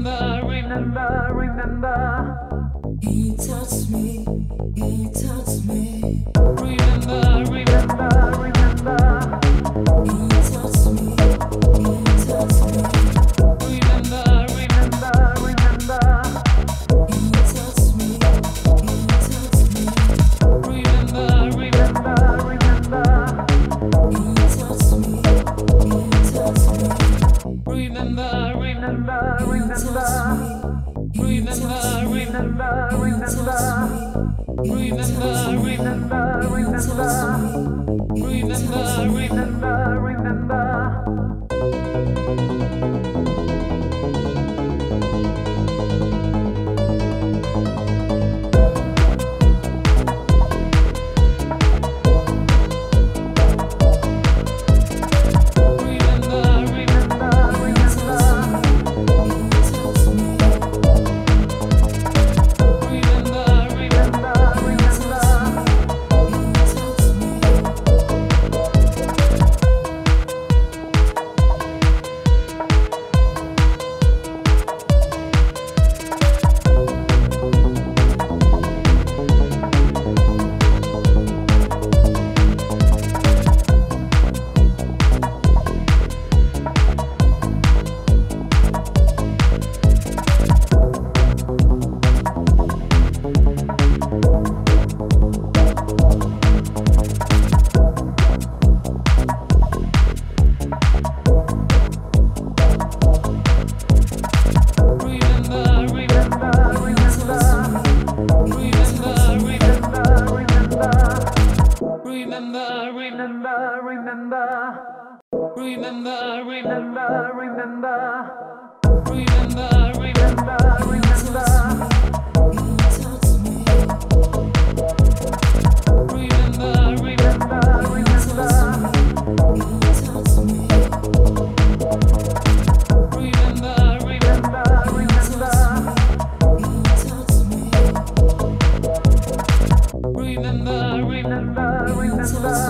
remember, remember, remember. He touched me. remember, remember. Remember, remember, remember. Remember, remember, remember. remember, remember. Remember, remember, remember. Remember, remember, remember. remember, remember.